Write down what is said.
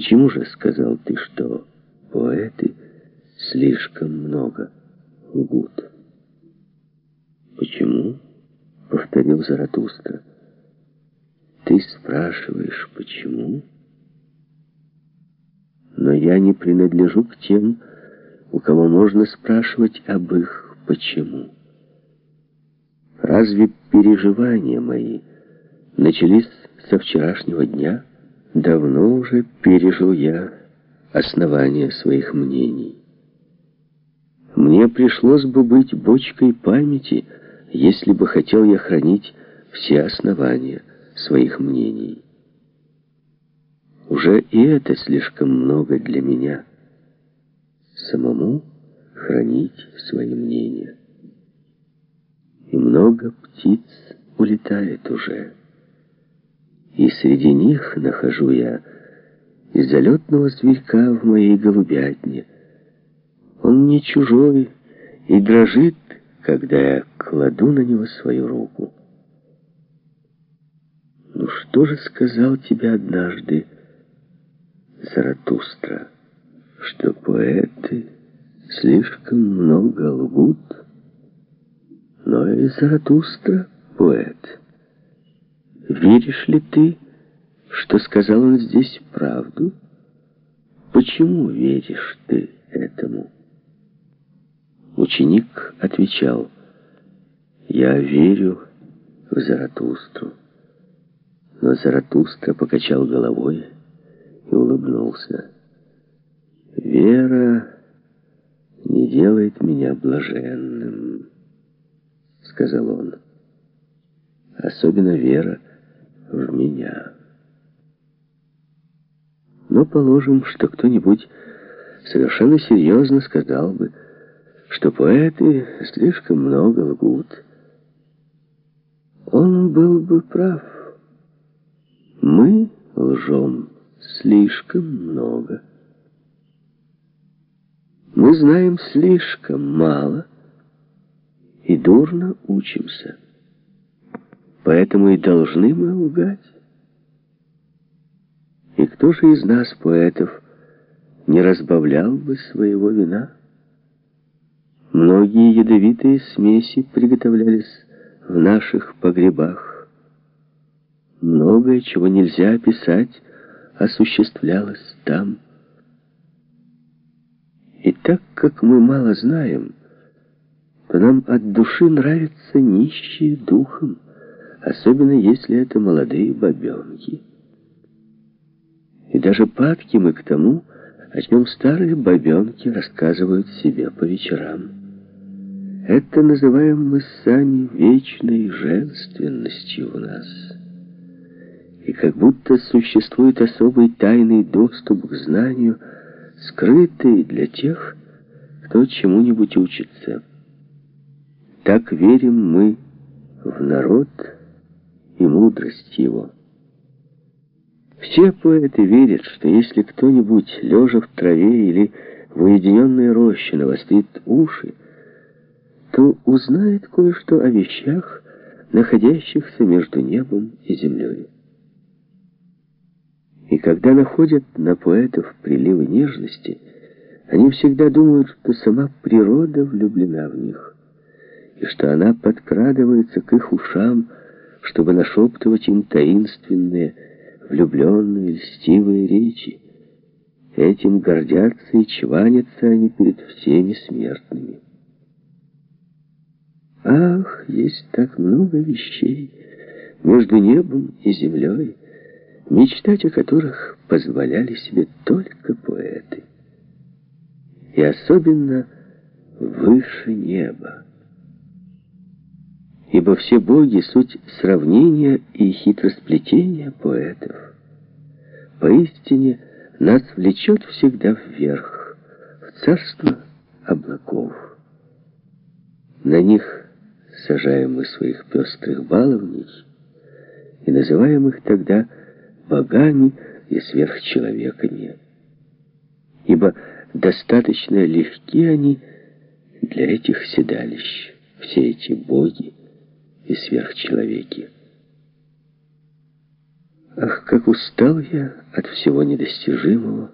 Почему же сказал ты, что поэты слишком много лгут? Почему? Повторил Заратустра. Ты спрашиваешь, почему? Но я не принадлежу к тем, у кого можно спрашивать об их почему. Разве переживания мои начались со вчерашнего дня? Давно уже пережил я основания своих мнений. Мне пришлось бы быть бочкой памяти, если бы хотел я хранить все основания своих мнений. Уже и это слишком много для меня. Самому хранить свои мнения. И много птиц улетает уже. И среди них нахожу я и залетного зверька в моей голубятне. Он не чужой и дрожит, когда я кладу на него свою руку. Ну что же сказал тебе однажды Заратустра, что поэты слишком много лгут? Но и Заратустра поэт. Веришь ли ты, что сказал он здесь правду? Почему веришь ты этому? Ученик отвечал, «Я верю в Заратустру». Но Заратустра покачал головой и улыбнулся. «Вера не делает меня блаженным», — сказал он. «Особенно вера в меня». Но положим, что кто-нибудь совершенно серьезно сказал бы, что поэты слишком много лгут. Он был бы прав. Мы лжем слишком много. Мы знаем слишком мало и дурно учимся. Поэтому и должны мы лгать. И кто же из нас, поэтов, не разбавлял бы своего вина? Многие ядовитые смеси приготовлялись в наших погребах. Многое, чего нельзя описать, осуществлялось там. И так как мы мало знаем, то нам от души нравятся нищие духом, особенно если это молодые бабенки. И даже падки мы к тому, о чем старые бабенки рассказывают себе по вечерам. Это называем мы сами вечной женственностью у нас. И как будто существует особый тайный доступ к знанию, скрытый для тех, кто чему-нибудь учится. Так верим мы в народ и мудрость его. Все поэты верят, что если кто-нибудь, лежа в траве или в уединенной роще, навострит уши, то узнает кое-что о вещах, находящихся между небом и землей. И когда находят на поэтов приливы нежности, они всегда думают, что сама природа влюблена в них, и что она подкрадывается к их ушам, чтобы нашептывать им таинственные, влюбленные, льстивые речи. Этим гордятся и чванятся они перед всеми смертными. Ах, есть так много вещей между небом и землей, мечтать о которых позволяли себе только поэты. И особенно выше неба. Ибо все боги — суть сравнения и хитросплетения поэтов. Поистине нас влечет всегда вверх, в царство облаков. На них сажаем мы своих пестрых баловней и называем их тогда богами и сверхчеловеками. Ибо достаточно легки они для этих седалищ, все эти боги и сверхчеловеки. Ах, как устал я от всего недостижимого.